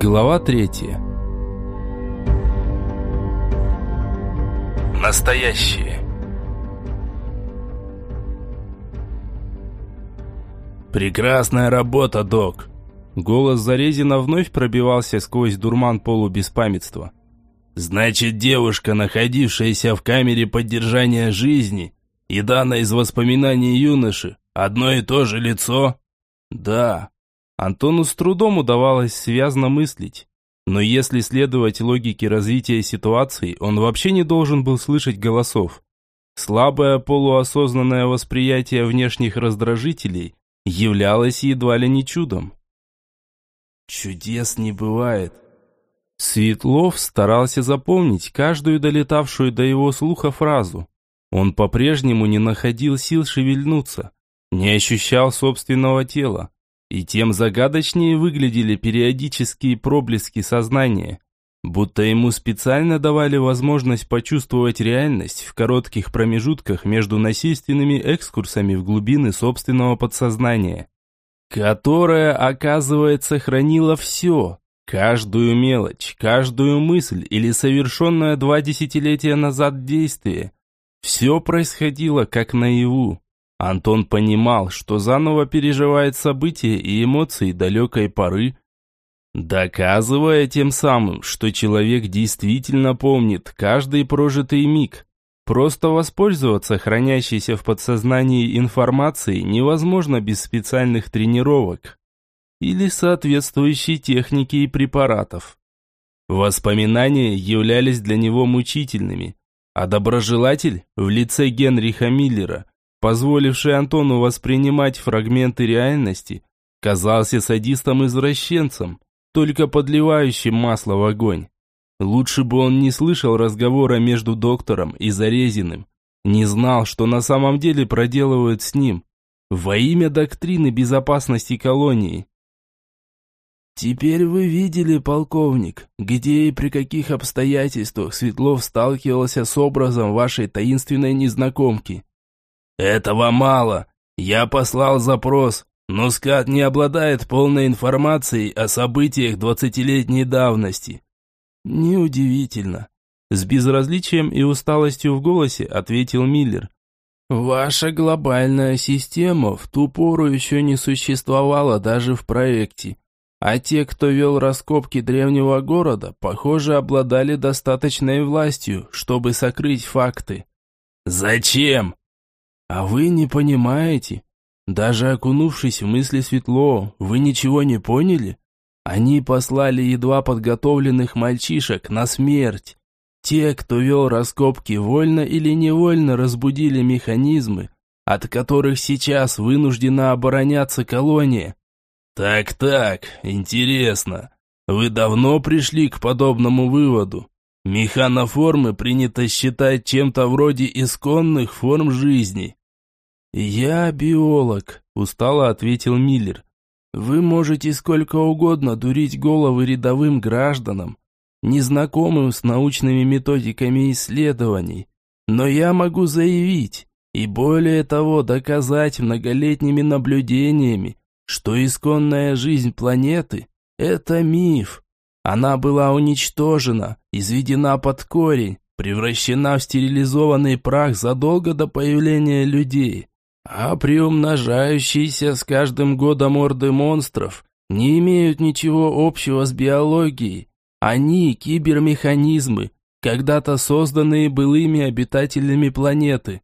Глава третья. Настоящие. Прекрасная работа, док. Голос Зарезина вновь пробивался сквозь дурман полубеспамятства. Значит, девушка, находившаяся в камере поддержания жизни, и Дана из воспоминаний юноши, одно и то же лицо? Да. Антону с трудом удавалось связно мыслить. Но если следовать логике развития ситуации, он вообще не должен был слышать голосов. Слабое полуосознанное восприятие внешних раздражителей являлось едва ли не чудом. Чудес не бывает. Светлов старался запомнить каждую долетавшую до его слуха фразу. Он по-прежнему не находил сил шевельнуться, не ощущал собственного тела, и тем загадочнее выглядели периодические проблески сознания, будто ему специально давали возможность почувствовать реальность в коротких промежутках между насильственными экскурсами в глубины собственного подсознания, которое, оказывается, хранило все, каждую мелочь, каждую мысль или совершенное два десятилетия назад действие. Все происходило как наяву. Антон понимал, что заново переживает события и эмоции далекой поры, доказывая тем самым, что человек действительно помнит каждый прожитый миг. Просто воспользоваться хранящейся в подсознании информацией невозможно без специальных тренировок или соответствующей техники и препаратов. Воспоминания являлись для него мучительными, а доброжелатель в лице Генриха Миллера – позволивший Антону воспринимать фрагменты реальности, казался садистом-извращенцем, только подливающим масло в огонь. Лучше бы он не слышал разговора между доктором и Зарезиным, не знал, что на самом деле проделывают с ним, во имя доктрины безопасности колонии. «Теперь вы видели, полковник, где и при каких обстоятельствах Светлов сталкивался с образом вашей таинственной незнакомки», «Этого мало. Я послал запрос, но скат не обладает полной информацией о событиях двадцатилетней давности». «Неудивительно». С безразличием и усталостью в голосе ответил Миллер. «Ваша глобальная система в ту пору еще не существовала даже в проекте, а те, кто вел раскопки древнего города, похоже, обладали достаточной властью, чтобы сокрыть факты». «Зачем?» А вы не понимаете? Даже окунувшись в мысли светло, вы ничего не поняли? Они послали едва подготовленных мальчишек на смерть. Те, кто вел раскопки, вольно или невольно разбудили механизмы, от которых сейчас вынуждена обороняться колония. Так-так, интересно. Вы давно пришли к подобному выводу? Механоформы принято считать чем-то вроде исконных форм жизни. «Я биолог», – устало ответил Миллер. «Вы можете сколько угодно дурить головы рядовым гражданам, незнакомым с научными методиками исследований, но я могу заявить, и более того доказать многолетними наблюдениями, что исконная жизнь планеты – это миф. Она была уничтожена, изведена под корень, превращена в стерилизованный прах задолго до появления людей а приумножающиеся с каждым годом орды монстров не имеют ничего общего с биологией. Они кибермеханизмы, когда-то созданные былыми обитателями планеты.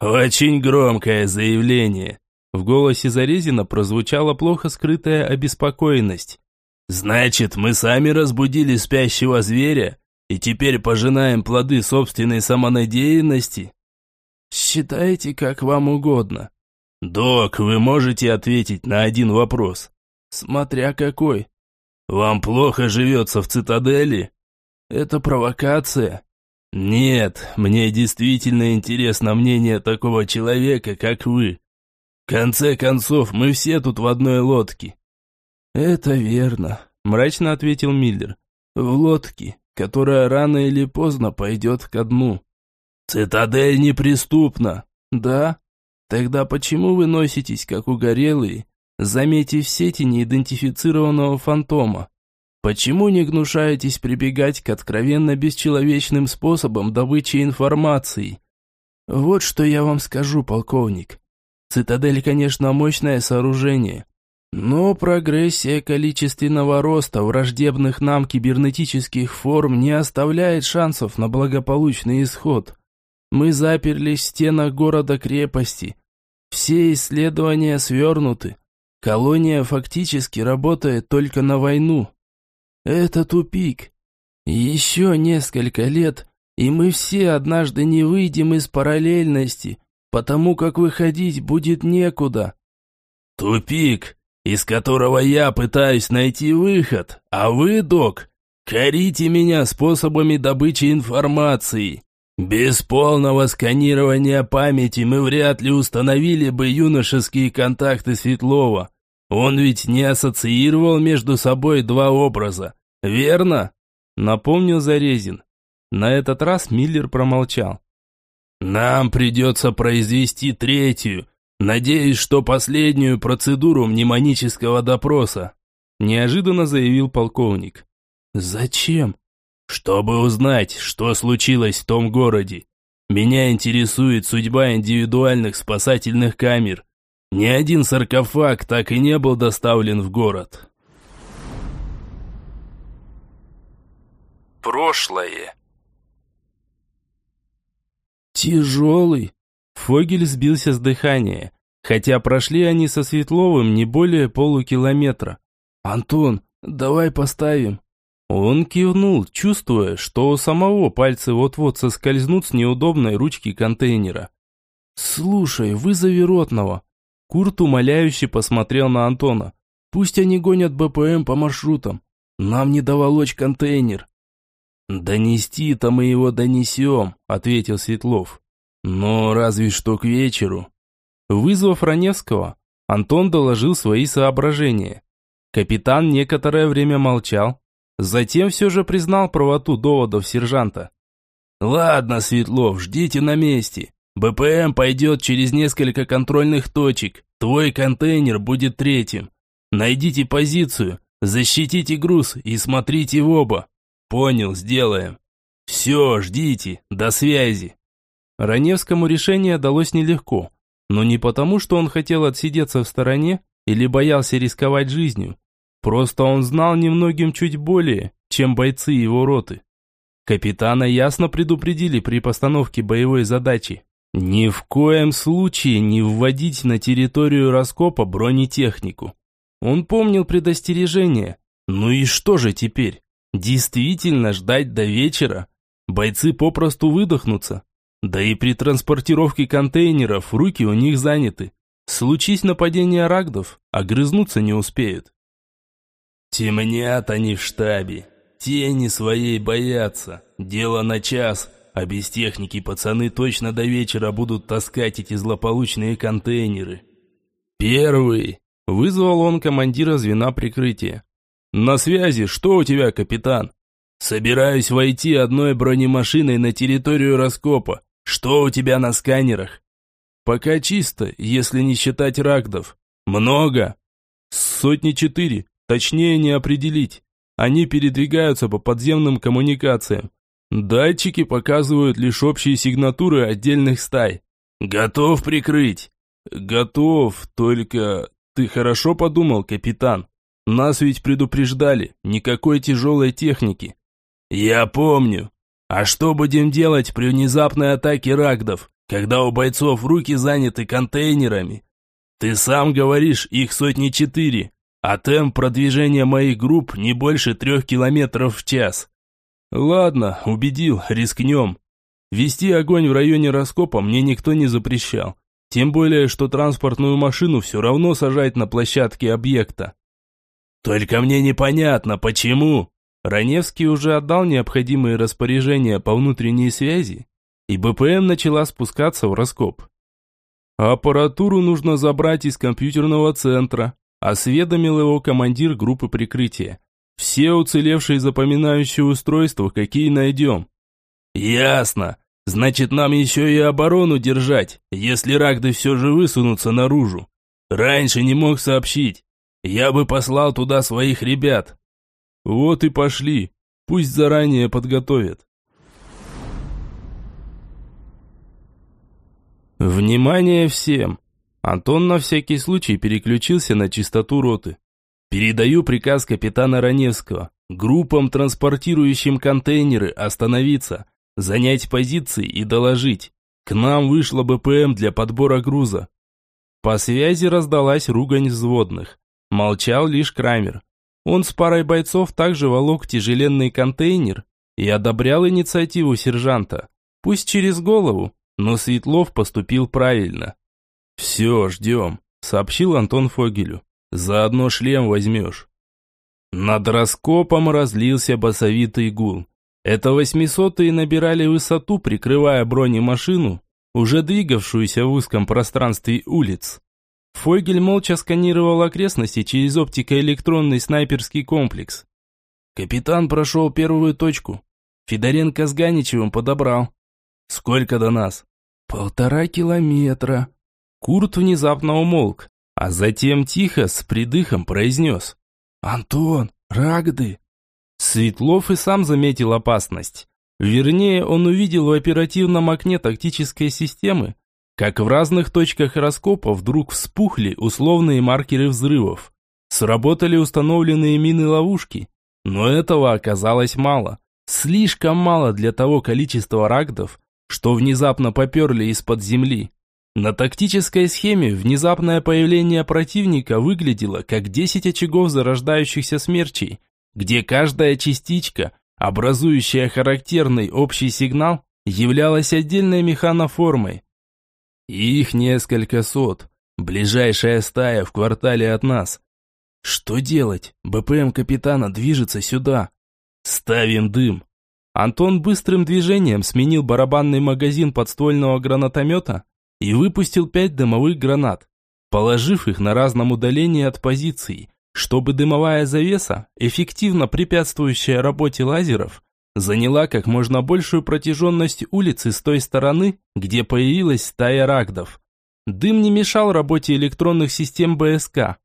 «Очень громкое заявление», в голосе Зарезина прозвучала плохо скрытая обеспокоенность. «Значит, мы сами разбудили спящего зверя и теперь пожинаем плоды собственной самонадеянности?» Считайте, как вам угодно. Док, вы можете ответить на один вопрос. Смотря какой. Вам плохо живется в цитадели? Это провокация? Нет, мне действительно интересно мнение такого человека, как вы. В конце концов, мы все тут в одной лодке. Это верно, мрачно ответил Миллер. В лодке, которая рано или поздно пойдет ко дну. «Цитадель неприступна!» «Да? Тогда почему вы носитесь, как угорелые, заметив сети неидентифицированного фантома? Почему не гнушаетесь прибегать к откровенно бесчеловечным способам добычи информации? Вот что я вам скажу, полковник. Цитадель, конечно, мощное сооружение, но прогрессия количественного роста враждебных нам кибернетических форм не оставляет шансов на благополучный исход. Мы заперлись в стенах города-крепости. Все исследования свернуты. Колония фактически работает только на войну. Это тупик. Еще несколько лет, и мы все однажды не выйдем из параллельности, потому как выходить будет некуда. Тупик, из которого я пытаюсь найти выход, а вы, док, корите меня способами добычи информации. Без полного сканирования памяти мы вряд ли установили бы юношеские контакты Светлова. Он ведь не ассоциировал между собой два образа, верно? Напомнил Зарезин. На этот раз Миллер промолчал. Нам придется произвести третью, надеюсь, что последнюю процедуру мнемонического допроса, неожиданно заявил полковник. Зачем? Чтобы узнать, что случилось в том городе. Меня интересует судьба индивидуальных спасательных камер. Ни один саркофаг так и не был доставлен в город. Прошлое. Тяжелый. Фогель сбился с дыхания, хотя прошли они со Светловым не более полукилометра. «Антон, давай поставим». Он кивнул, чувствуя, что у самого пальцы вот-вот соскользнут с неудобной ручки контейнера. «Слушай, вызови ротного». Курт умоляюще посмотрел на Антона. «Пусть они гонят БПМ по маршрутам. Нам не доволочь контейнер». «Донести-то мы его донесем», — ответил Светлов. «Но разве что к вечеру». Вызвав Раневского, Антон доложил свои соображения. Капитан некоторое время молчал, Затем все же признал правоту доводов сержанта. «Ладно, Светлов, ждите на месте. БПМ пойдет через несколько контрольных точек. Твой контейнер будет третьим. Найдите позицию, защитите груз и смотрите в оба. Понял, сделаем. Все, ждите, до связи». Раневскому решение далось нелегко, но не потому, что он хотел отсидеться в стороне или боялся рисковать жизнью. Просто он знал немногим чуть более, чем бойцы его роты. Капитана ясно предупредили при постановке боевой задачи. Ни в коем случае не вводить на территорию раскопа бронетехнику. Он помнил предостережение. Ну и что же теперь? Действительно ждать до вечера? Бойцы попросту выдохнутся. Да и при транспортировке контейнеров руки у них заняты. Случись нападение рагдов, огрызнуться не успеют. Темнят они в штабе. Тени своей боятся. Дело на час, а без техники пацаны точно до вечера будут таскать эти злополучные контейнеры. Первый. Вызвал он командира звена прикрытия. «На связи, что у тебя, капитан?» «Собираюсь войти одной бронемашиной на территорию раскопа. Что у тебя на сканерах?» «Пока чисто, если не считать рагдов. Много?» «Сотни четыре. Точнее не определить. Они передвигаются по подземным коммуникациям. Датчики показывают лишь общие сигнатуры отдельных стай. Готов прикрыть? Готов, только... Ты хорошо подумал, капитан? Нас ведь предупреждали, никакой тяжелой техники. Я помню. А что будем делать при внезапной атаке рагдов, когда у бойцов руки заняты контейнерами? Ты сам говоришь, их сотни четыре а темп продвижения моих групп не больше трех километров в час. Ладно, убедил, рискнем. Вести огонь в районе раскопа мне никто не запрещал. Тем более, что транспортную машину все равно сажать на площадке объекта. Только мне непонятно, почему. Раневский уже отдал необходимые распоряжения по внутренней связи, и БПМ начала спускаться в раскоп. Аппаратуру нужно забрать из компьютерного центра, Осведомил его командир группы прикрытия. Все уцелевшие запоминающие устройства, какие найдем. Ясно. Значит, нам еще и оборону держать, если рагды все же высунутся наружу. Раньше не мог сообщить. Я бы послал туда своих ребят. Вот и пошли. Пусть заранее подготовят. Внимание всем! Антон на всякий случай переключился на чистоту роты. Передаю приказ капитана Раневского. Группам, транспортирующим контейнеры, остановиться, занять позиции и доложить. К нам вышла БПМ для подбора груза. По связи раздалась ругань взводных. Молчал лишь Крамер. Он с парой бойцов также волок тяжеленный контейнер и одобрял инициативу сержанта. Пусть через голову, но Светлов поступил правильно. «Все, ждем», — сообщил Антон Фогелю. «Заодно шлем возьмешь». Над раскопом разлился басовитый гул. Это восьмисотые набирали высоту, прикрывая бронемашину, уже двигавшуюся в узком пространстве улиц. Фойгель молча сканировал окрестности через оптико-электронный снайперский комплекс. Капитан прошел первую точку. Федоренко с Ганичевым подобрал. «Сколько до нас?» «Полтора километра». Курт внезапно умолк, а затем тихо, с придыхом произнес. «Антон, рагды!» Светлов и сам заметил опасность. Вернее, он увидел в оперативном окне тактической системы, как в разных точках раскопа вдруг вспухли условные маркеры взрывов. Сработали установленные мины-ловушки, но этого оказалось мало. Слишком мало для того количества рагдов, что внезапно поперли из-под земли. На тактической схеме внезапное появление противника выглядело как 10 очагов зарождающихся смерчей, где каждая частичка, образующая характерный общий сигнал, являлась отдельной механоформой. Их несколько сот, ближайшая стая в квартале от нас. Что делать? БПМ капитана движется сюда. Ставим дым. Антон быстрым движением сменил барабанный магазин подствольного гранатомета и выпустил пять дымовых гранат, положив их на разном удалении от позиции, чтобы дымовая завеса, эффективно препятствующая работе лазеров, заняла как можно большую протяженность улицы с той стороны, где появилась стая рагдов. Дым не мешал работе электронных систем БСК.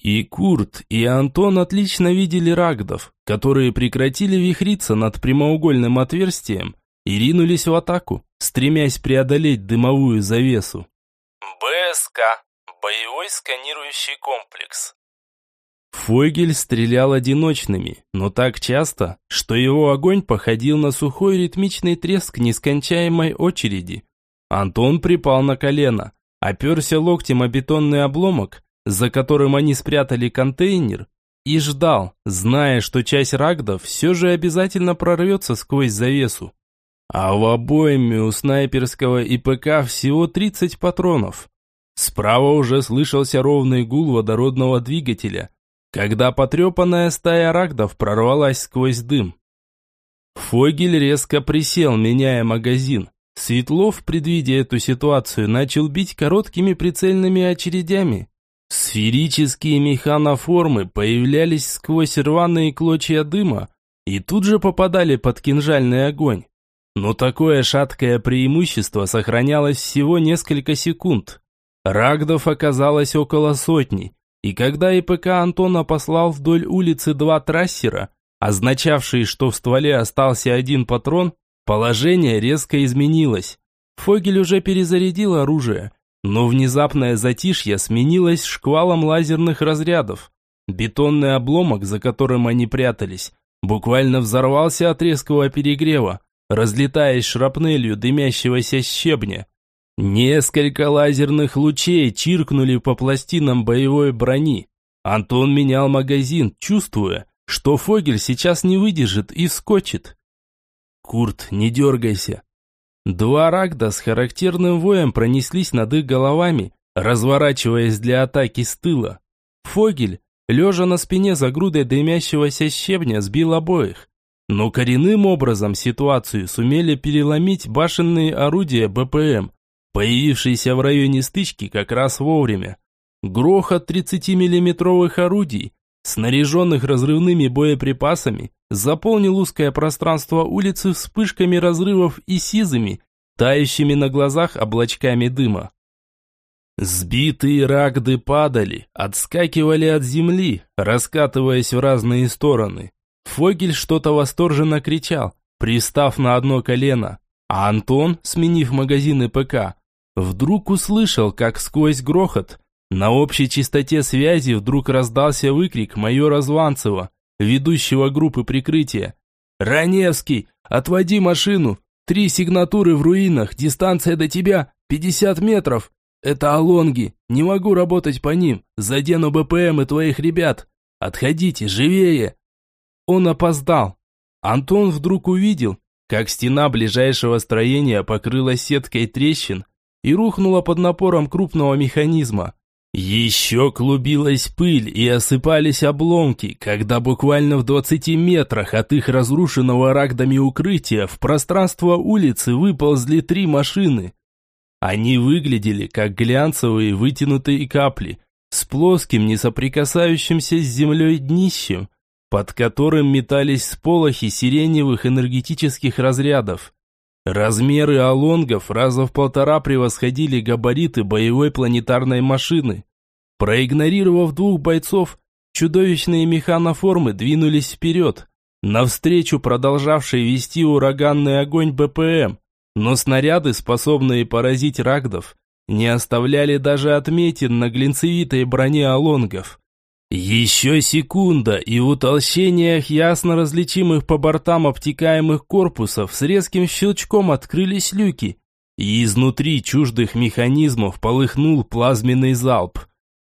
И Курт, и Антон отлично видели рагдов, которые прекратили вихриться над прямоугольным отверстием и ринулись в атаку, стремясь преодолеть дымовую завесу. БСК – боевой сканирующий комплекс. Фойгель стрелял одиночными, но так часто, что его огонь походил на сухой ритмичный треск нескончаемой очереди. Антон припал на колено, оперся локтем о бетонный обломок, за которым они спрятали контейнер, и ждал, зная, что часть рагдов все же обязательно прорвется сквозь завесу. А в обойме у снайперского ИПК всего 30 патронов. Справа уже слышался ровный гул водородного двигателя, когда потрепанная стая рагдов прорвалась сквозь дым. Фогель резко присел, меняя магазин. Светлов, предвидя эту ситуацию, начал бить короткими прицельными очередями. Сферические механоформы появлялись сквозь рваные клочья дыма и тут же попадали под кинжальный огонь. Но такое шаткое преимущество сохранялось всего несколько секунд. Рагдов оказалось около сотни, и когда ИПК Антона послал вдоль улицы два трассера, означавшие, что в стволе остался один патрон, положение резко изменилось. Фогель уже перезарядил оружие, но внезапное затишье сменилось шквалом лазерных разрядов. Бетонный обломок, за которым они прятались, буквально взорвался от резкого перегрева, разлетаясь шрапнелью дымящегося щебня. Несколько лазерных лучей чиркнули по пластинам боевой брони. Антон менял магазин, чувствуя, что Фогель сейчас не выдержит и скочит. «Курт, не дергайся!» Два рагда с характерным воем пронеслись над их головами, разворачиваясь для атаки с тыла. Фогель, лежа на спине за грудой дымящегося щебня, сбил обоих. Но коренным образом ситуацию сумели переломить башенные орудия БПМ, появившийся в районе стычки как раз вовремя. Грохот 30-миллиметровых орудий, снаряженных разрывными боеприпасами, заполнил узкое пространство улицы вспышками разрывов и сизыми, тающими на глазах облачками дыма. Сбитые рагды падали, отскакивали от земли, раскатываясь в разные стороны. Фогель что-то восторженно кричал, пристав на одно колено, а Антон, сменив магазины ПК, вдруг услышал, как сквозь грохот на общей частоте связи вдруг раздался выкрик майора Званцева, ведущего группы прикрытия. «Раневский, отводи машину! Три сигнатуры в руинах, дистанция до тебя 50 метров! Это Алонги, не могу работать по ним, задену БПМ и твоих ребят! Отходите, живее!» Он опоздал. Антон вдруг увидел, как стена ближайшего строения покрылась сеткой трещин и рухнула под напором крупного механизма. Еще клубилась пыль и осыпались обломки, когда буквально в 20 метрах от их разрушенного рагдами укрытия в пространство улицы выползли три машины. Они выглядели как глянцевые вытянутые капли с плоским, не соприкасающимся с землей днищем, под которым метались сполохи сиреневых энергетических разрядов. Размеры алонгов раза в полтора превосходили габариты боевой планетарной машины. Проигнорировав двух бойцов, чудовищные механоформы двинулись вперед, навстречу продолжавшей вести ураганный огонь БПМ, но снаряды, способные поразить рагдов, не оставляли даже отметин на глинцевитой броне алонгов. Еще секунда, и в утолщениях ясно различимых по бортам обтекаемых корпусов с резким щелчком открылись люки, и изнутри чуждых механизмов полыхнул плазменный залп.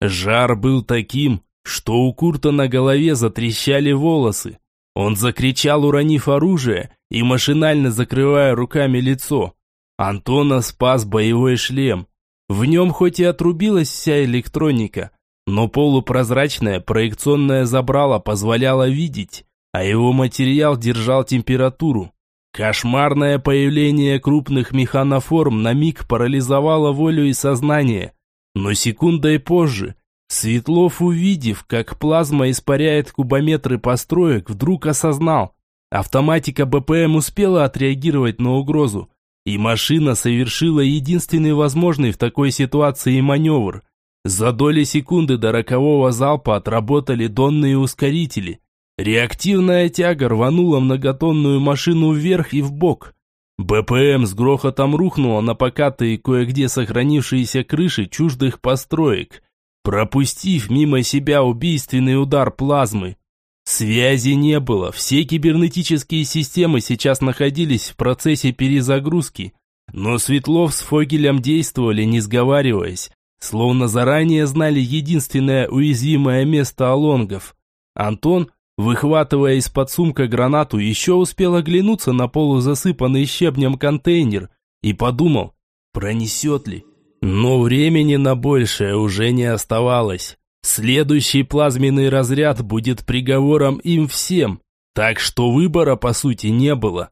Жар был таким, что у Курта на голове затрещали волосы. Он закричал, уронив оружие и машинально закрывая руками лицо. Антона спас боевой шлем. В нем хоть и отрубилась вся электроника, но полупрозрачное проекционное забрало позволяло видеть, а его материал держал температуру. Кошмарное появление крупных механоформ на миг парализовало волю и сознание, но секундой позже Светлов, увидев, как плазма испаряет кубометры построек, вдруг осознал. Автоматика БПМ успела отреагировать на угрозу, и машина совершила единственный возможный в такой ситуации маневр – за доли секунды до рокового залпа отработали донные ускорители. Реактивная тяга рванула многотонную машину вверх и вбок. БПМ с грохотом рухнула на покатые кое-где сохранившиеся крыши чуждых построек, пропустив мимо себя убийственный удар плазмы. Связи не было, все кибернетические системы сейчас находились в процессе перезагрузки, но Светлов с Фогелем действовали, не сговариваясь, Словно заранее знали единственное уязвимое место алонгов. Антон, выхватывая из-под сумка гранату, еще успел оглянуться на полузасыпанный щебнем контейнер и подумал, пронесет ли. Но времени на большее уже не оставалось. Следующий плазменный разряд будет приговором им всем, так что выбора по сути не было.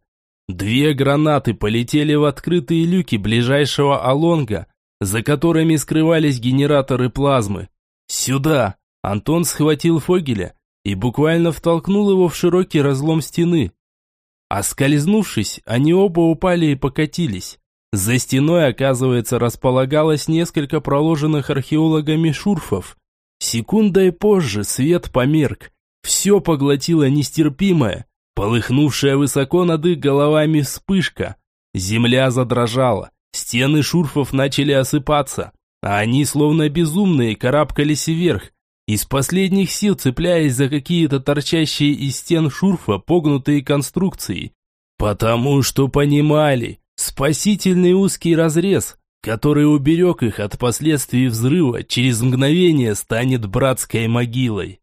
Две гранаты полетели в открытые люки ближайшего алонга, за которыми скрывались генераторы плазмы. «Сюда!» Антон схватил Фогеля и буквально втолкнул его в широкий разлом стены. Оскользнувшись, они оба упали и покатились. За стеной, оказывается, располагалось несколько проложенных археологами шурфов. Секундой позже свет померк. Все поглотило нестерпимое, полыхнувшая высоко над их головами вспышка. Земля задрожала. Стены шурфов начали осыпаться, а они, словно безумные, карабкались вверх, из последних сил цепляясь за какие-то торчащие из стен шурфа погнутые конструкции. Потому что понимали, спасительный узкий разрез, который уберег их от последствий взрыва, через мгновение станет братской могилой.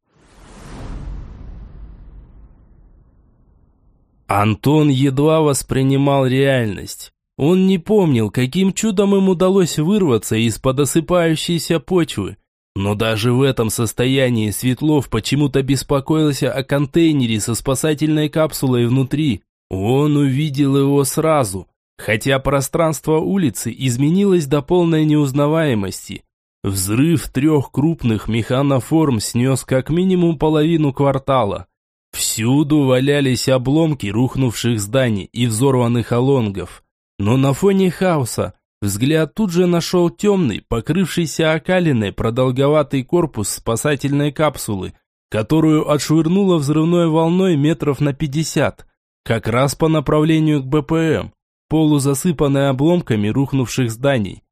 Антон едва воспринимал реальность. Он не помнил, каким чудом им удалось вырваться из-под осыпающейся почвы. Но даже в этом состоянии Светлов почему-то беспокоился о контейнере со спасательной капсулой внутри. Он увидел его сразу, хотя пространство улицы изменилось до полной неузнаваемости. Взрыв трех крупных механоформ снес как минимум половину квартала. Всюду валялись обломки рухнувших зданий и взорванных алонгов. Но на фоне хаоса взгляд тут же нашел темный, покрывшийся окалиной продолговатый корпус спасательной капсулы, которую отшвырнуло взрывной волной метров на пятьдесят, как раз по направлению к БПМ, полузасыпанной обломками рухнувших зданий.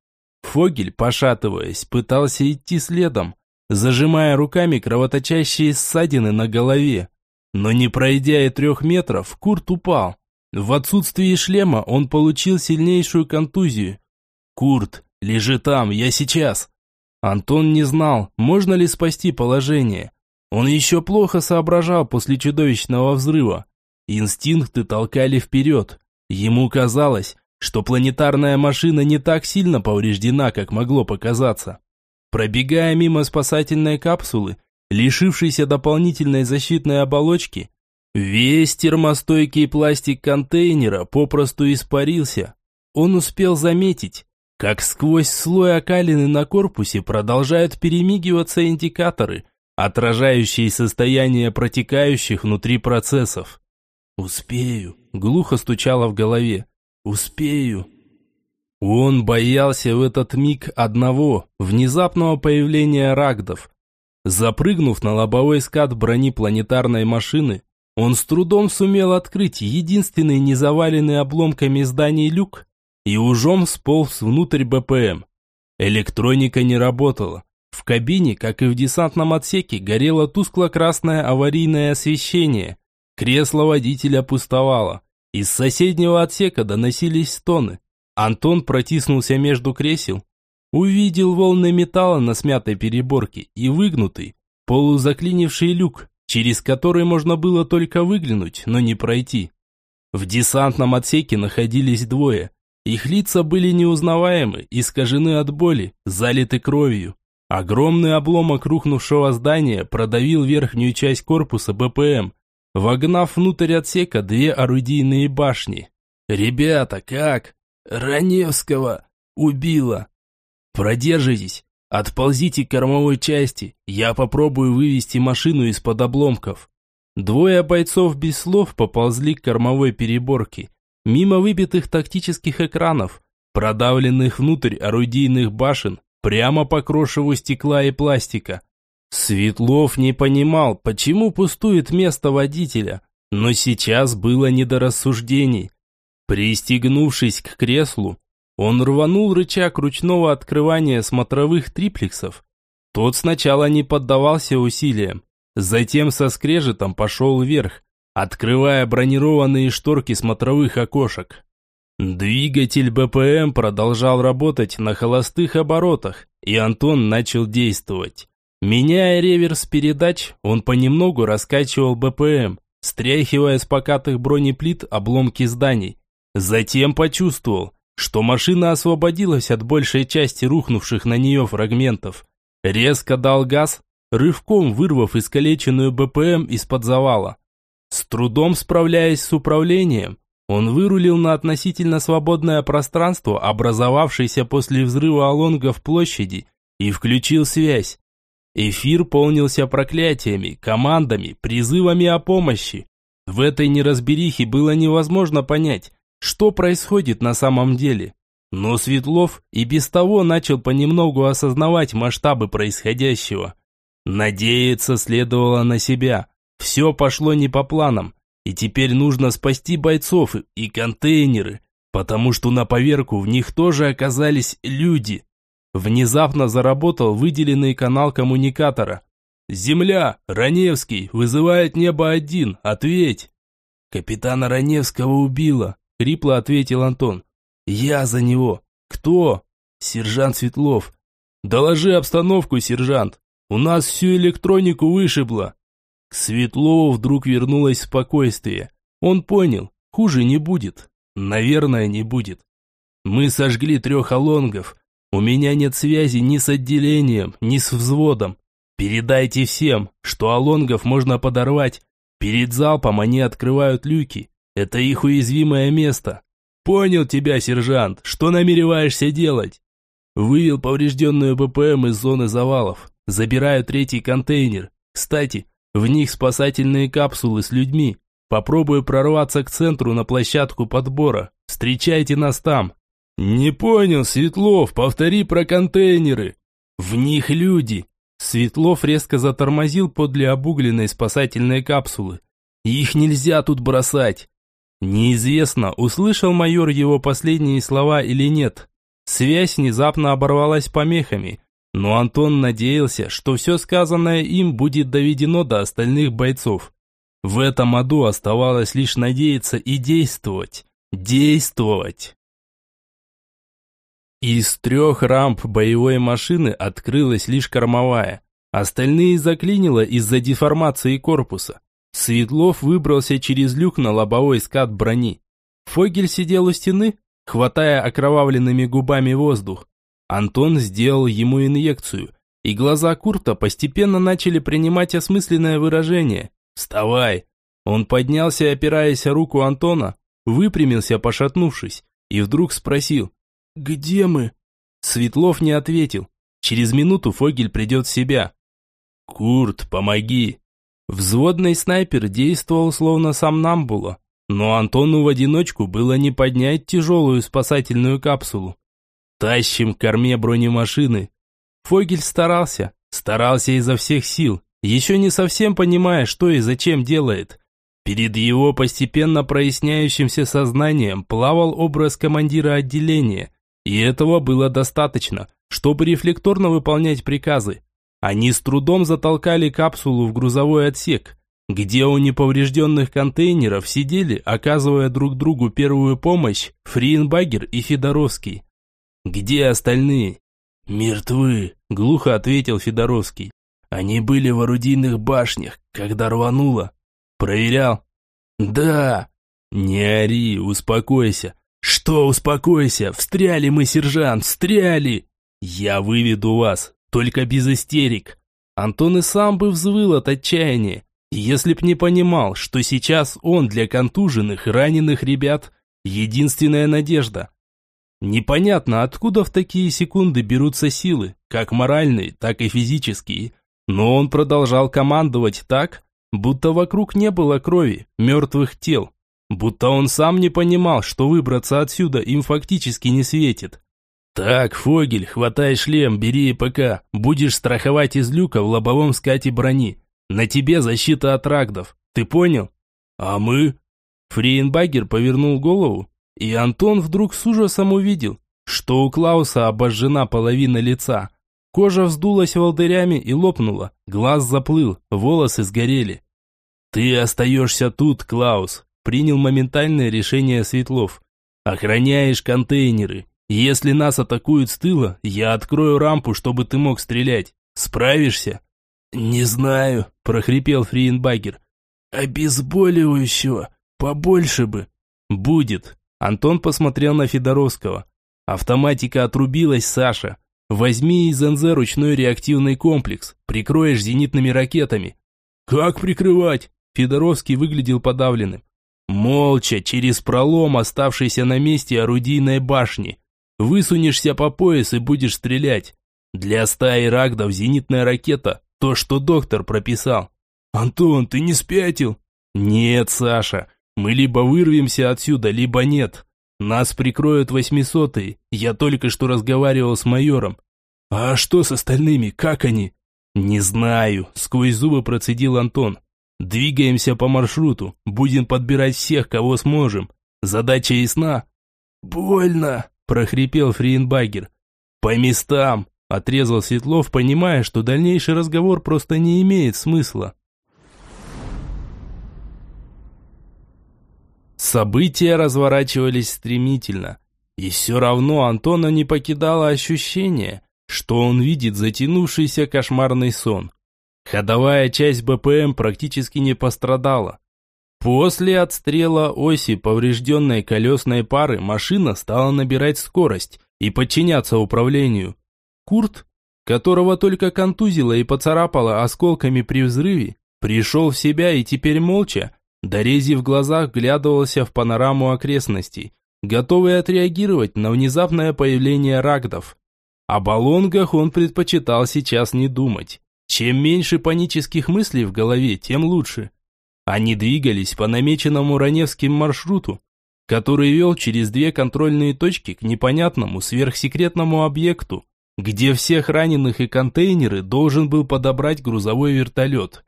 Фогель, пошатываясь, пытался идти следом, зажимая руками кровоточащие ссадины на голове. Но не пройдя и трех метров, Курт упал. В отсутствии шлема он получил сильнейшую контузию. «Курт, лежи там, я сейчас!» Антон не знал, можно ли спасти положение. Он еще плохо соображал после чудовищного взрыва. Инстинкты толкали вперед. Ему казалось, что планетарная машина не так сильно повреждена, как могло показаться. Пробегая мимо спасательной капсулы, лишившейся дополнительной защитной оболочки, весь термостойкий пластик контейнера попросту испарился. Он успел заметить, как сквозь слой окалины на корпусе продолжают перемигиваться индикаторы, отражающие состояние протекающих внутри процессов. «Успею», — глухо стучало в голове. «Успею». Он боялся в этот миг одного, внезапного появления рагдов. Запрыгнув на лобовой скат брони планетарной машины, он с трудом сумел открыть единственный незаваленный обломками зданий люк и ужом сполз внутрь БПМ. Электроника не работала. В кабине, как и в десантном отсеке, горело тускло-красное аварийное освещение. Кресло водителя пустовало. Из соседнего отсека доносились стоны. Антон протиснулся между кресел, увидел волны металла на смятой переборке и выгнутый, полузаклинивший люк, через который можно было только выглянуть, но не пройти. В десантном отсеке находились двое. Их лица были неузнаваемы, искажены от боли, залиты кровью. Огромный обломок рухнувшего здания продавил верхнюю часть корпуса БПМ, вогнав внутрь отсека две орудийные башни. «Ребята, как?» «Раневского убило!» «Продержитесь, отползите к кормовой части, я попробую вывести машину из-под обломков». Двое бойцов без слов поползли к кормовой переборке, мимо выбитых тактических экранов, продавленных внутрь орудийных башен, прямо по крошеву стекла и пластика. Светлов не понимал, почему пустует место водителя, но сейчас было не до рассуждений. Пристегнувшись к креслу, он рванул рычаг ручного открывания смотровых триплексов. Тот сначала не поддавался усилиям, затем со скрежетом пошел вверх, открывая бронированные шторки смотровых окошек. Двигатель БПМ продолжал работать на холостых оборотах, и Антон начал действовать. Меняя реверс передач, он понемногу раскачивал БПМ, стряхивая с покатых бронеплит обломки зданий. Затем почувствовал, что машина освободилась от большей части рухнувших на нее фрагментов. Резко дал газ, рывком вырвав искалеченную БПМ из-под завала. С трудом справляясь с управлением, он вырулил на относительно свободное пространство, образовавшееся после взрыва Алонга в площади, и включил связь. Эфир полнился проклятиями, командами, призывами о помощи. В этой неразберихе было невозможно понять, что происходит на самом деле. Но Светлов и без того начал понемногу осознавать масштабы происходящего. Надеяться следовало на себя – все пошло не по планам, и теперь нужно спасти бойцов и контейнеры, потому что на поверку в них тоже оказались люди. Внезапно заработал выделенный канал коммуникатора. «Земля! Раневский! Вызывает небо один! Ответь!» «Капитана Раневского убило!» — хрипло ответил Антон. «Я за него! Кто?» «Сержант Светлов!» «Доложи обстановку, сержант! У нас всю электронику вышибло!» К Светлову вдруг вернулось спокойствие. Он понял, хуже не будет. Наверное, не будет. Мы сожгли трех алонгов. У меня нет связи ни с отделением, ни с взводом. Передайте всем, что алонгов можно подорвать. Перед залпом они открывают люки. Это их уязвимое место. Понял тебя, сержант. Что намереваешься делать? Вывел поврежденную БПМ из зоны завалов. Забираю третий контейнер. Кстати, в них спасательные капсулы с людьми. Попробую прорваться к центру на площадку подбора. Встречайте нас там. Не понял, Светлов, повтори про контейнеры. В них люди. Светлов резко затормозил подле обугленной спасательной капсулы. Их нельзя тут бросать. Неизвестно, услышал майор его последние слова или нет. Связь внезапно оборвалась помехами, но Антон надеялся, что все сказанное им будет доведено до остальных бойцов. В этом аду оставалось лишь надеяться и действовать. Действовать! Из трех рамп боевой машины открылась лишь кормовая. Остальные заклинило из-за деформации корпуса. Светлов выбрался через люк на лобовой скат брони. Фогель сидел у стены, хватая окровавленными губами воздух. Антон сделал ему инъекцию, и глаза Курта постепенно начали принимать осмысленное выражение. «Вставай!» Он поднялся, опираясь о руку Антона, выпрямился, пошатнувшись, и вдруг спросил «Где мы?» Светлов не ответил. Через минуту Фогель придет в себя. «Курт, помоги!» Взводный снайпер действовал словно сам Намбула, но Антону в одиночку было не поднять тяжелую спасательную капсулу. «Тащим к корме бронемашины!» Фогель старался, старался изо всех сил, еще не совсем понимая, что и зачем делает. Перед его постепенно проясняющимся сознанием плавал образ командира отделения, и этого было достаточно, чтобы рефлекторно выполнять приказы. Они с трудом затолкали капсулу в грузовой отсек, где у неповрежденных контейнеров сидели, оказывая друг другу первую помощь, Фриенбагер и Федоровский. «Где остальные?» «Мертвы», – глухо ответил Федоровский. «Они были в орудийных башнях, когда рвануло». «Проверял?» «Да». «Не ори, успокойся. «Что, успокойся! Встряли мы, сержант, встряли!» «Я выведу вас, только без истерик!» Антон и сам бы взвыл от отчаяния, если б не понимал, что сейчас он для контуженных и раненых ребят единственная надежда. Непонятно, откуда в такие секунды берутся силы, как моральные, так и физические, но он продолжал командовать так, будто вокруг не было крови, мертвых тел. Будто он сам не понимал, что выбраться отсюда им фактически не светит. «Так, Фогель, хватай шлем, бери ПК, будешь страховать из люка в лобовом скате брони. На тебе защита от рагдов, ты понял?» «А мы?» Фриенбагер повернул голову, и Антон вдруг с ужасом увидел, что у Клауса обожжена половина лица. Кожа вздулась волдырями и лопнула, глаз заплыл, волосы сгорели. «Ты остаешься тут, Клаус, принял моментальное решение Светлов. «Охраняешь контейнеры. Если нас атакуют с тыла, я открою рампу, чтобы ты мог стрелять. Справишься?» «Не знаю», – прохрипел Фриенбагер. «Обезболивающего побольше бы». «Будет». Антон посмотрел на Федоровского. «Автоматика отрубилась, Саша. Возьми из НЗ ручной реактивный комплекс. Прикроешь зенитными ракетами». «Как прикрывать?» Федоровский выглядел подавленным. Молча, через пролом, оставшийся на месте орудийной башни. Высунешься по пояс и будешь стрелять. Для стаи рагдов зенитная ракета – то, что доктор прописал. «Антон, ты не спятил?» «Нет, Саша, мы либо вырвемся отсюда, либо нет. Нас прикроют восьмисотые, я только что разговаривал с майором». «А что с остальными, как они?» «Не знаю», – сквозь зубы процедил Антон. Двигаемся по маршруту, будем подбирать всех, кого сможем. Задача ясна?» «Больно!» – прохрипел Фриенбагер. «По местам!» – отрезал Светлов, понимая, что дальнейший разговор просто не имеет смысла. События разворачивались стремительно, и все равно Антона не покидало ощущение, что он видит затянувшийся кошмарный сон. Ходовая часть БПМ практически не пострадала. После отстрела оси поврежденной колесной пары машина стала набирать скорость и подчиняться управлению. Курт, которого только контузило и поцарапало осколками при взрыве, пришел в себя и теперь молча, дорезив в глазах, глядывался в панораму окрестностей, готовый отреагировать на внезапное появление рагдов. О баллонгах он предпочитал сейчас не думать. Чем меньше панических мыслей в голове, тем лучше. Они двигались по намеченному Раневским маршруту, который вел через две контрольные точки к непонятному сверхсекретному объекту. где всех раненых и контейнеры должен был подобрать грузовой вертолет.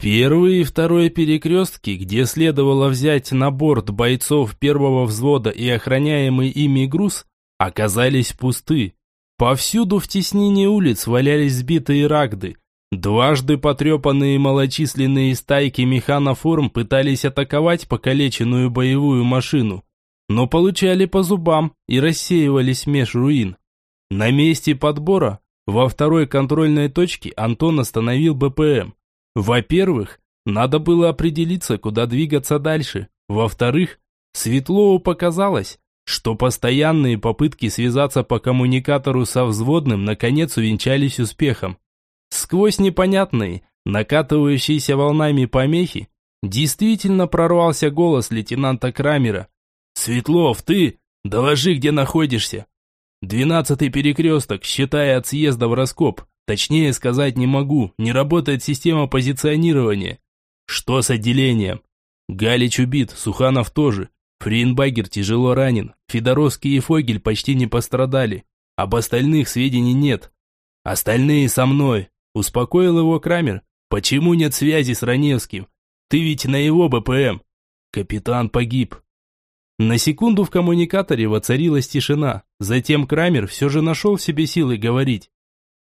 Первый и второй перекрестки, где следовало взять на борт бойцов первого взвода и охраняемый ими груз, оказались пусты. Повсюду в теснине улиц валялись сбитые рагды. Дважды потрепанные малочисленные стайки механоформ пытались атаковать покалеченную боевую машину, но получали по зубам и рассеивались меж руин. На месте подбора во второй контрольной точке Антон остановил БПМ. Во-первых, надо было определиться, куда двигаться дальше. Во-вторых, Светлову показалось, что постоянные попытки связаться по коммуникатору со взводным наконец увенчались успехом. Сквозь непонятные, накатывающиеся волнами помехи, действительно прорвался голос лейтенанта Крамера. «Светлов, ты? Доложи, где находишься!» «Двенадцатый перекресток, считая от съезда в раскоп. Точнее сказать не могу, не работает система позиционирования». «Что с отделением?» «Галич убит, Суханов тоже. Фринбагер тяжело ранен, Федоровский и Фогель почти не пострадали. Об остальных сведений нет. Остальные со мной. Успокоил его Крамер. Почему нет связи с Раневским? Ты ведь на его БПМ. Капитан погиб. На секунду в коммуникаторе воцарилась тишина. Затем Крамер все же нашел в себе силы говорить.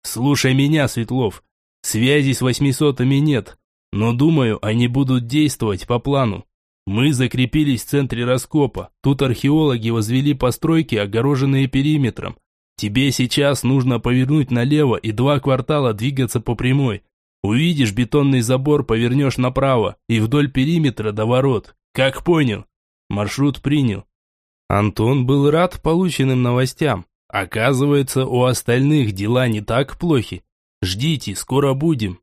«Слушай меня, Светлов. Связи с восьмисотами нет, но думаю, они будут действовать по плану. Мы закрепились в центре раскопа. Тут археологи возвели постройки, огороженные периметром. Тебе сейчас нужно повернуть налево и два квартала двигаться по прямой. Увидишь бетонный забор, повернешь направо и вдоль периметра до ворот. Как понял? Маршрут принял. Антон был рад полученным новостям. Оказывается, у остальных дела не так плохи. Ждите, скоро будем.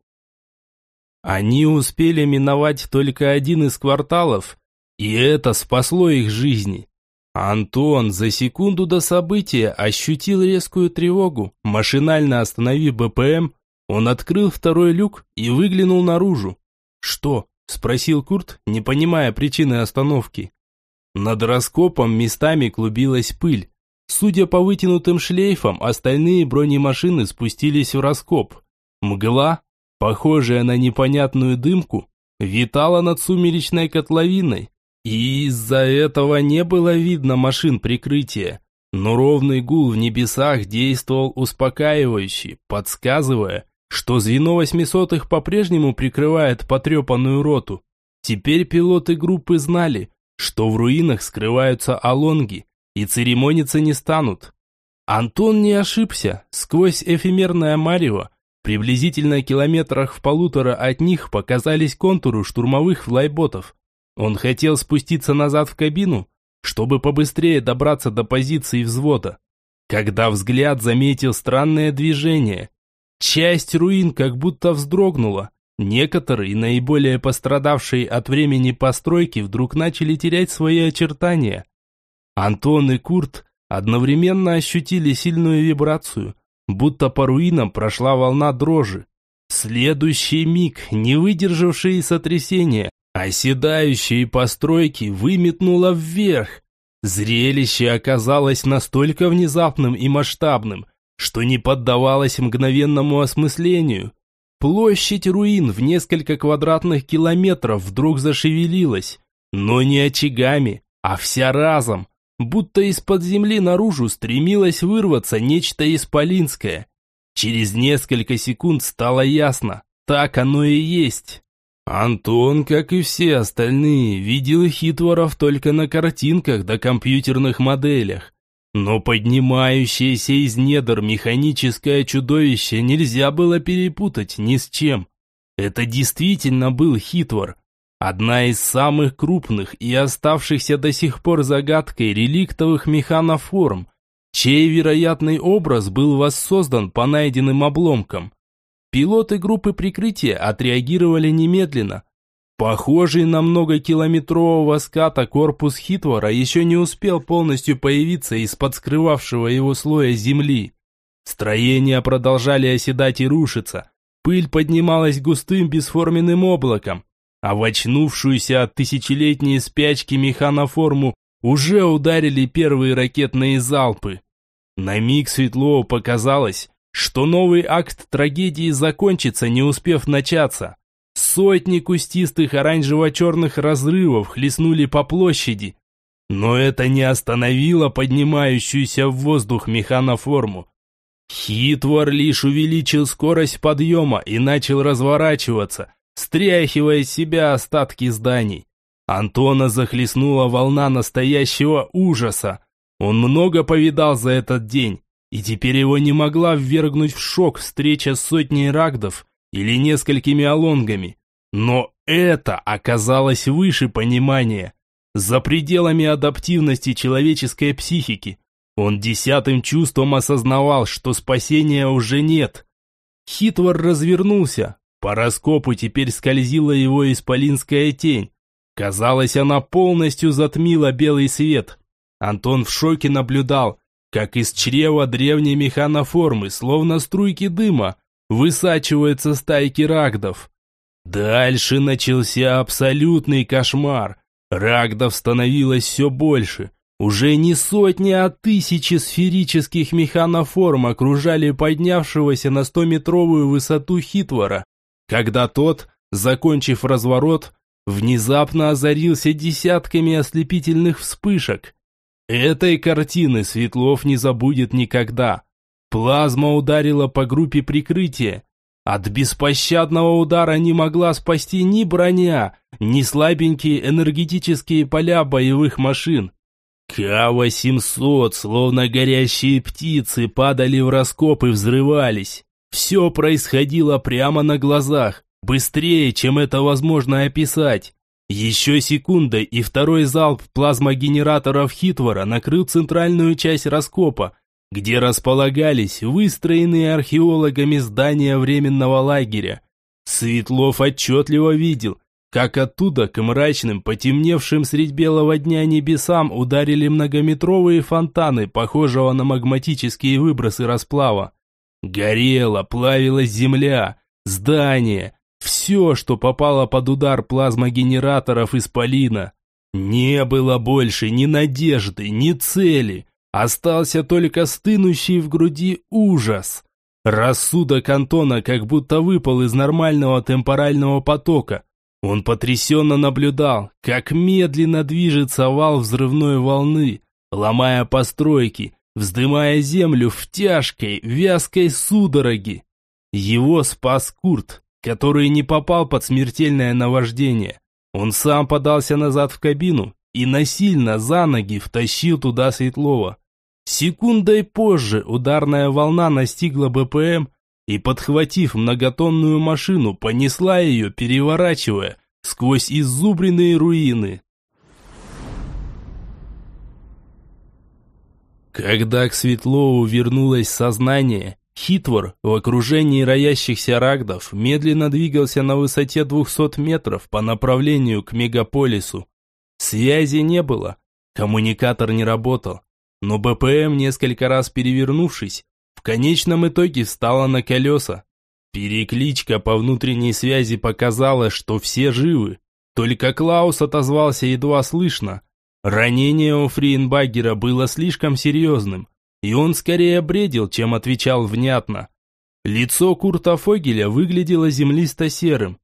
Они успели миновать только один из кварталов, и это спасло их жизни. Антон за секунду до события ощутил резкую тревогу. Машинально остановив БПМ, он открыл второй люк и выглянул наружу. «Что?» – спросил Курт, не понимая причины остановки. Над раскопом местами клубилась пыль. Судя по вытянутым шлейфам, остальные бронемашины спустились в раскоп. Мгла, похожая на непонятную дымку, витала над сумеречной котловиной, и из-за этого не было видно машин прикрытия. Но ровный гул в небесах действовал успокаивающе, подсказывая, что звено восьмисотых по-прежнему прикрывает потрепанную роту. Теперь пилоты группы знали, что в руинах скрываются алонги, и церемониться не станут. Антон не ошибся, сквозь эфемерное марево Приблизительно километрах в полутора от них показались контуры штурмовых флайботов. Он хотел спуститься назад в кабину, чтобы побыстрее добраться до позиции взвода. Когда взгляд заметил странное движение. Часть руин как будто вздрогнула. Некоторые, наиболее пострадавшие от времени постройки, вдруг начали терять свои очертания. Антон и Курт одновременно ощутили сильную вибрацию – будто по руинам прошла волна дрожи. следующий миг, не выдержавшие сотрясения, оседающие постройки выметнуло вверх. Зрелище оказалось настолько внезапным и масштабным, что не поддавалось мгновенному осмыслению. Площадь руин в несколько квадратных километров вдруг зашевелилась, но не очагами, а вся разом, будто из-под земли наружу стремилось вырваться нечто исполинское. Через несколько секунд стало ясно, так оно и есть. Антон, как и все остальные, видел хитворов только на картинках да компьютерных моделях. Но поднимающееся из недр механическое чудовище нельзя было перепутать ни с чем. Это действительно был хитвор, Одна из самых крупных и оставшихся до сих пор загадкой реликтовых механоформ, чей вероятный образ был воссоздан по найденным обломкам. Пилоты группы прикрытия отреагировали немедленно. Похожий на многокилометрового ската корпус Хитвора еще не успел полностью появиться из-под скрывавшего его слоя земли. Строения продолжали оседать и рушиться. Пыль поднималась густым бесформенным облаком а в очнувшуюся от тысячелетней спячки механоформу уже ударили первые ракетные залпы. На миг Светлову показалось, что новый акт трагедии закончится, не успев начаться. Сотни кустистых оранжево-черных разрывов хлестнули по площади. Но это не остановило поднимающуюся в воздух механоформу. Хитвор лишь увеличил скорость подъема и начал разворачиваться, стряхивая с себя остатки зданий. Антона захлестнула волна настоящего ужаса. Он много повидал за этот день, и теперь его не могла ввергнуть в шок встреча с сотней рагдов или несколькими алонгами. Но это оказалось выше понимания, за пределами адаптивности человеческой психики. Он десятым чувством осознавал, что спасения уже нет. Хитвор развернулся. По раскопу теперь скользила его исполинская тень. Казалось, она полностью затмила белый свет. Антон в шоке наблюдал, как из чрева древней механоформы, словно струйки дыма, высачиваются стайки рагдов. Дальше начался абсолютный кошмар. Рагдов становилось все больше. Уже не сотни, а тысячи сферических механоформ окружали поднявшегося на стометровую высоту Хитвора, когда тот, закончив разворот, внезапно озарился десятками ослепительных вспышек. Этой картины Светлов не забудет никогда. Плазма ударила по группе прикрытия. От беспощадного удара не могла спасти ни броня, ни слабенькие энергетические поля боевых машин. К-800, словно горящие птицы, падали в раскоп и взрывались. Все происходило прямо на глазах, быстрее, чем это возможно описать. Еще секунда, и второй залп плазмогенераторов Хитвора накрыл центральную часть раскопа, где располагались выстроенные археологами здания временного лагеря. Светлов отчетливо видел, как оттуда к мрачным, потемневшим средь белого дня небесам ударили многометровые фонтаны, похожего на магматические выбросы расплава. Горела, плавилась земля, здания, все, что попало под удар плазмогенераторов исполина. Не было больше ни надежды, ни цели. Остался только стынущий в груди ужас. Рассудок Антона как будто выпал из нормального темпорального потока. Он потрясенно наблюдал, как медленно движется вал взрывной волны, ломая постройки, вздымая землю в тяжкой, вязкой судороге. Его спас Курт, который не попал под смертельное наваждение. Он сам подался назад в кабину и насильно за ноги втащил туда Светлова. Секундой позже ударная волна настигла БПМ и, подхватив многотонную машину, понесла ее, переворачивая, сквозь изубренные руины. Когда к Светлову вернулось сознание, Хитвор в окружении роящихся рагдов медленно двигался на высоте 200 метров по направлению к мегаполису. Связи не было, коммуникатор не работал, но БПМ, несколько раз перевернувшись, в конечном итоге встала на колеса. Перекличка по внутренней связи показала, что все живы, только Клаус отозвался едва слышно. Ранение у Фриенбагера было слишком серьезным, и он скорее бредил, чем отвечал внятно. Лицо Курта Фогеля выглядело землисто-серым.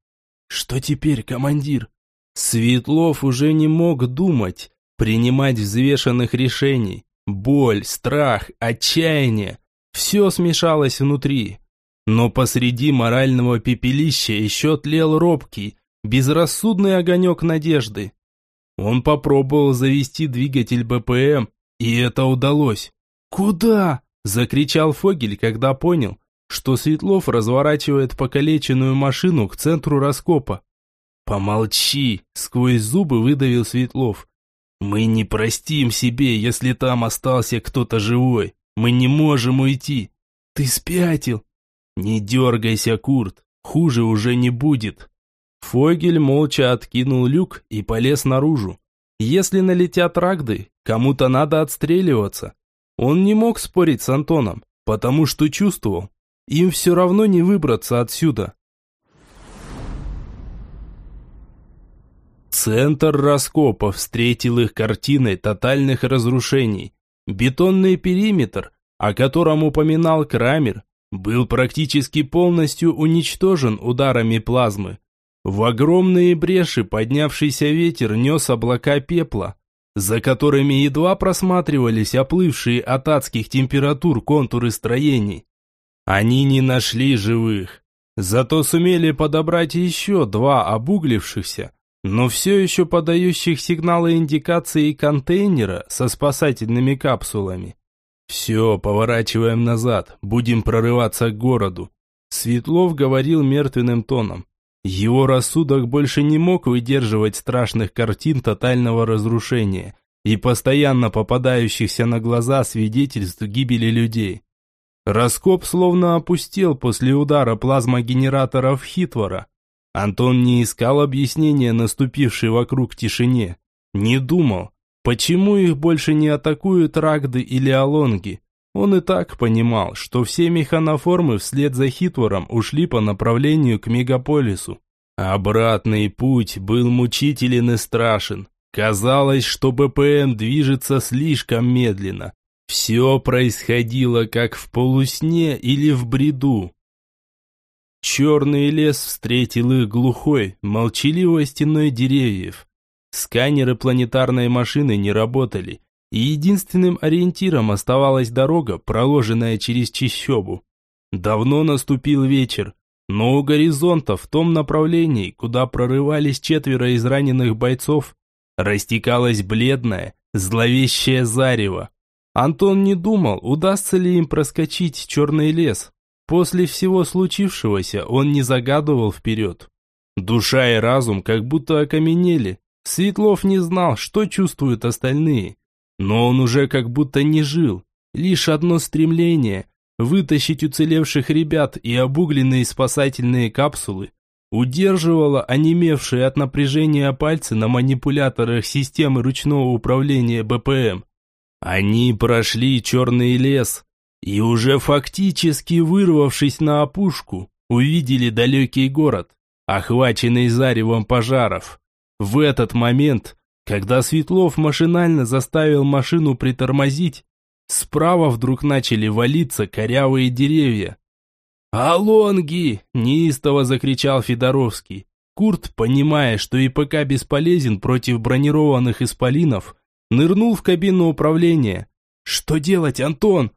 «Что теперь, командир?» Светлов уже не мог думать, принимать взвешенных решений. Боль, страх, отчаяние – все смешалось внутри. Но посреди морального пепелища еще тлел робкий, безрассудный огонек надежды. Он попробовал завести двигатель БПМ, и это удалось. «Куда?» – закричал Фогель, когда понял, что Светлов разворачивает покалеченную машину к центру раскопа. «Помолчи!» – сквозь зубы выдавил Светлов. «Мы не простим себе, если там остался кто-то живой. Мы не можем уйти. Ты спятил!» «Не дергайся, Курт, хуже уже не будет». Фогель молча откинул люк и полез наружу. Если налетят рагды, кому-то надо отстреливаться. Он не мог спорить с Антоном, потому что чувствовал, им все равно не выбраться отсюда. Центр раскопа встретил их картиной тотальных разрушений. Бетонный периметр, о котором упоминал Крамер, был практически полностью уничтожен ударами плазмы. В огромные бреши поднявшийся ветер нес облака пепла, за которыми едва просматривались оплывшие от адских температур контуры строений. Они не нашли живых, зато сумели подобрать еще два обуглившихся, но все еще подающих сигналы индикации контейнера со спасательными капсулами. «Все, поворачиваем назад, будем прорываться к городу», Светлов говорил мертвенным тоном. Его рассудок больше не мог выдерживать страшных картин тотального разрушения и постоянно попадающихся на глаза свидетельств гибели людей. Раскоп словно опустел после удара плазмогенераторов Хитвора. Антон не искал объяснения наступившей вокруг тишине. Не думал, почему их больше не атакуют рагды или алонги. Он и так понимал, что все механоформы вслед за Хитвором ушли по направлению к мегаполису. Обратный путь был мучителен и страшен. Казалось, что БПМ движется слишком медленно. Все происходило как в полусне или в бреду. Черный лес встретил их глухой, молчаливой стеной деревьев. Сканеры планетарной машины не работали, и единственным ориентиром оставалась дорога, проложенная через чищобу. Давно наступил вечер, но у горизонта в том направлении, куда прорывались четверо из раненых бойцов, растекалось бледное, зловещее зарево. Антон не думал, удастся ли им проскочить черный лес. После всего случившегося он не загадывал вперед. Душа и разум как будто окаменели. Светлов не знал, что чувствуют остальные. Но он уже как будто не жил. Лишь одно стремление – вытащить уцелевших ребят и обугленные спасательные капсулы удерживало онемевшие от напряжения пальцы на манипуляторах системы ручного управления БПМ. Они прошли черный лес и уже фактически вырвавшись на опушку, увидели далекий город, охваченный заревом пожаров. В этот момент когда Светлов машинально заставил машину притормозить, справа вдруг начали валиться корявые деревья. «Алонги!» – неистово закричал Федоровский. Курт, понимая, что ИПК бесполезен против бронированных исполинов, нырнул в кабину управления. «Что делать, Антон?»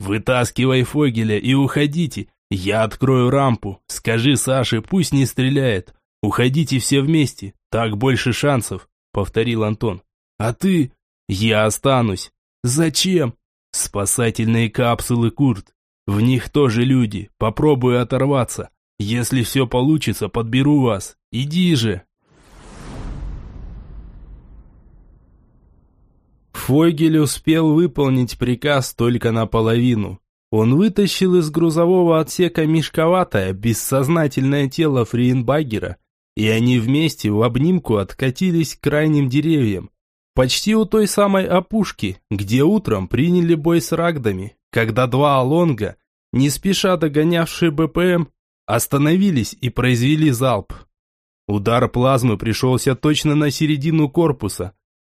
«Вытаскивай Фогеля и уходите. Я открою рампу. Скажи Саше, пусть не стреляет. Уходите все вместе. Так больше шансов повторил Антон. А ты? Я останусь. Зачем? Спасательные капсулы, Курт. В них тоже люди. Попробую оторваться. Если все получится, подберу вас. Иди же. Фойгель успел выполнить приказ только наполовину. Он вытащил из грузового отсека мешковатое, бессознательное тело Фриенбагера и они вместе в обнимку откатились к крайним деревьям, почти у той самой опушки, где утром приняли бой с рагдами, когда два алонга, не спеша догонявшие БПМ, остановились и произвели залп. Удар плазмы пришелся точно на середину корпуса.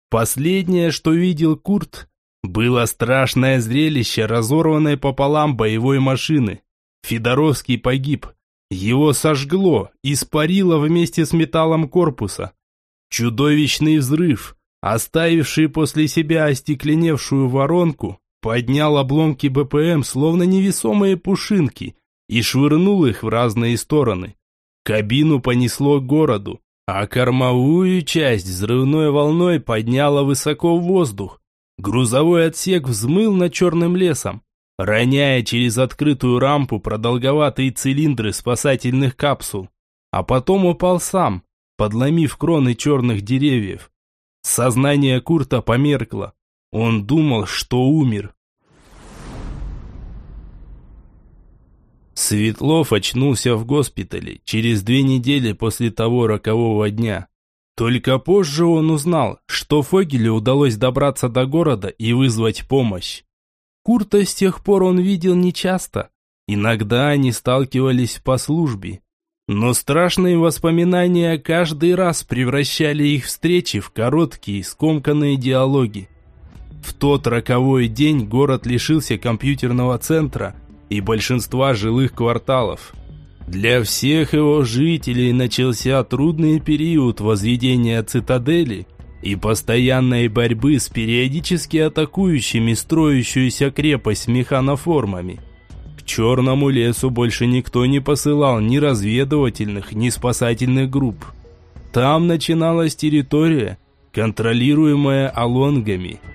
Последнее, что видел Курт, было страшное зрелище разорванной пополам боевой машины. Федоровский погиб, его сожгло, испарило вместе с металлом корпуса. Чудовищный взрыв, оставивший после себя остекленевшую воронку, поднял обломки БПМ, словно невесомые пушинки, и швырнул их в разные стороны. Кабину понесло к городу, а кормовую часть взрывной волной подняла высоко в воздух. Грузовой отсек взмыл над черным лесом, роняя через открытую рампу продолговатые цилиндры спасательных капсул, а потом упал сам, подломив кроны черных деревьев. Сознание Курта померкло. Он думал, что умер. Светлов очнулся в госпитале через две недели после того рокового дня. Только позже он узнал, что Фогелю удалось добраться до города и вызвать помощь. Курта с тех пор он видел нечасто. Иногда они сталкивались по службе. Но страшные воспоминания каждый раз превращали их встречи в короткие, скомканные диалоги. В тот роковой день город лишился компьютерного центра и большинства жилых кварталов. Для всех его жителей начался трудный период возведения цитадели и постоянной борьбы с периодически атакующими строящуюся крепость механоформами. К Черному лесу больше никто не посылал ни разведывательных, ни спасательных групп. Там начиналась территория, контролируемая алонгами –